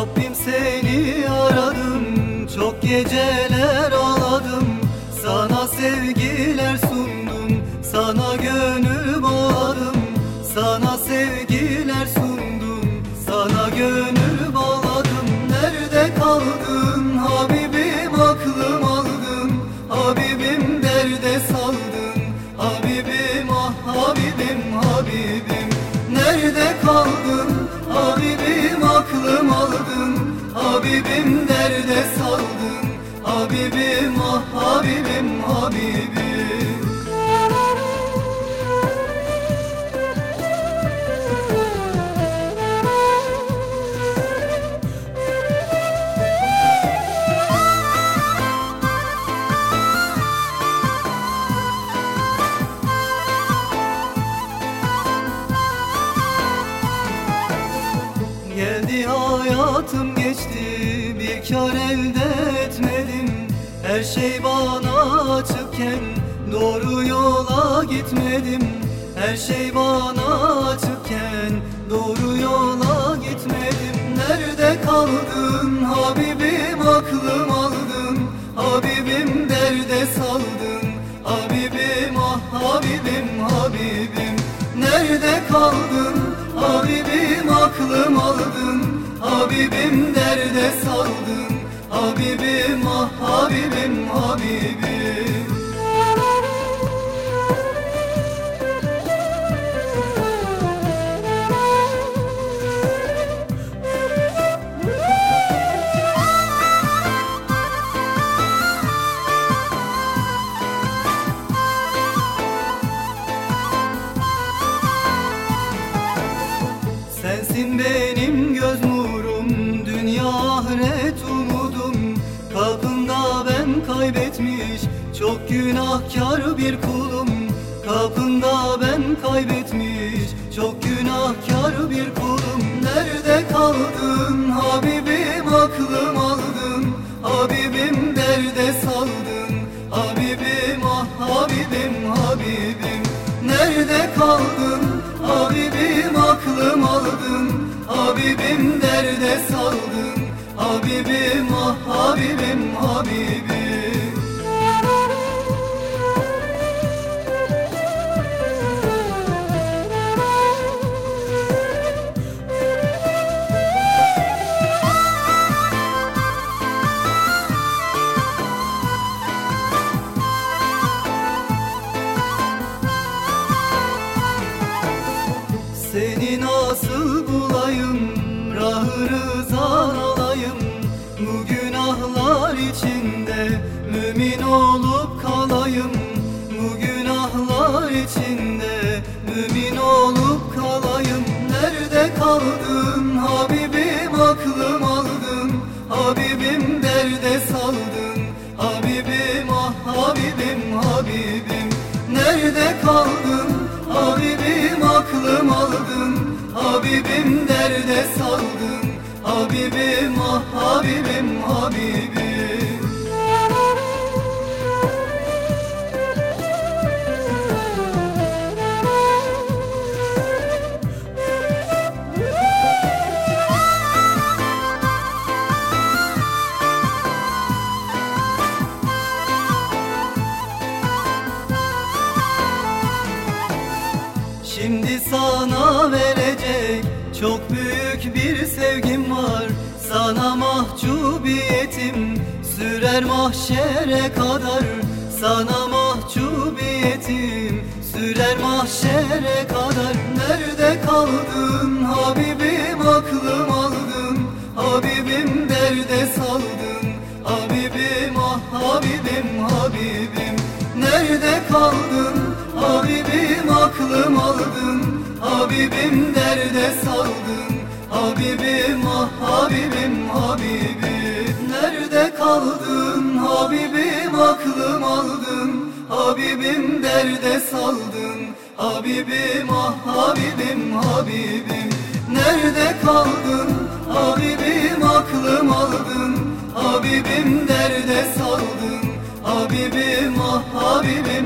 Rabbim seni aradım Çok geceler ağladım. Sana sevgiler sundum Sana gönül bağladım. Sana sevgiler sundum Sana gönül bağladım. Nerede kaldın? Habibim aklım aldım Habibim derde sağladım Habibim derde saldın. Habibim ah Habibim Habibim. Geldi hayatım geçti kar elde etmedim. Her şey bana açıkken doğru yola gitmedim. Her şey bana açıkken doğru yola gitmedim. Nerede kaldın? Habibim aklım aldın. Habibim derde saldın. Habibim ah Habibim Habibim. Nerede kaldın? Habibim aklım aldın Habibim derde saldın. Habibim ah Habibim Habibim. Sensin benim göz günahkar bir kulum. Kapında ben kaybetmiş, çok günahkar bir kulum. Nerede kaldın? Habibim aklım aldın. Habibim derde saldın. Habibim ah Habibim Habibim. Nerede kaldın? Habibim aklım aldın. Habibim derde saldın. Habibim ah Habibim Habibim rızan alayım Bu günahlar içinde Mümin olup kalayım. Bu günahlar içinde Mümin olup kalayım. Nerede kaldın? Habibim aklım aldın. Habibim derde saldın. Habibim ah Habibim Habibim. Nerede kaldın? Habibim aklım aldın. Habibim derde saldın Habibim ah Habibim Habibim. Şimdi sana verecek çok büyük sürer mahşere kadar Sana mahcubiyetim. Sürer mahşere kadar Nerede kaldın? Habibim aklım aldın. Habibim derde saldın. Habibim ah Habibim Habibim. Nerede kaldın? Habibim aklım aldın. Habibim derde saldın. Habibim ah Habibim Habibim kaldın Habibim aklım aldın Habibim derde saldın Habibim ah Habibim Habibim. Nerede kaldın Habibim aklım aldın Habibim derde saldın Habibim ah Habibim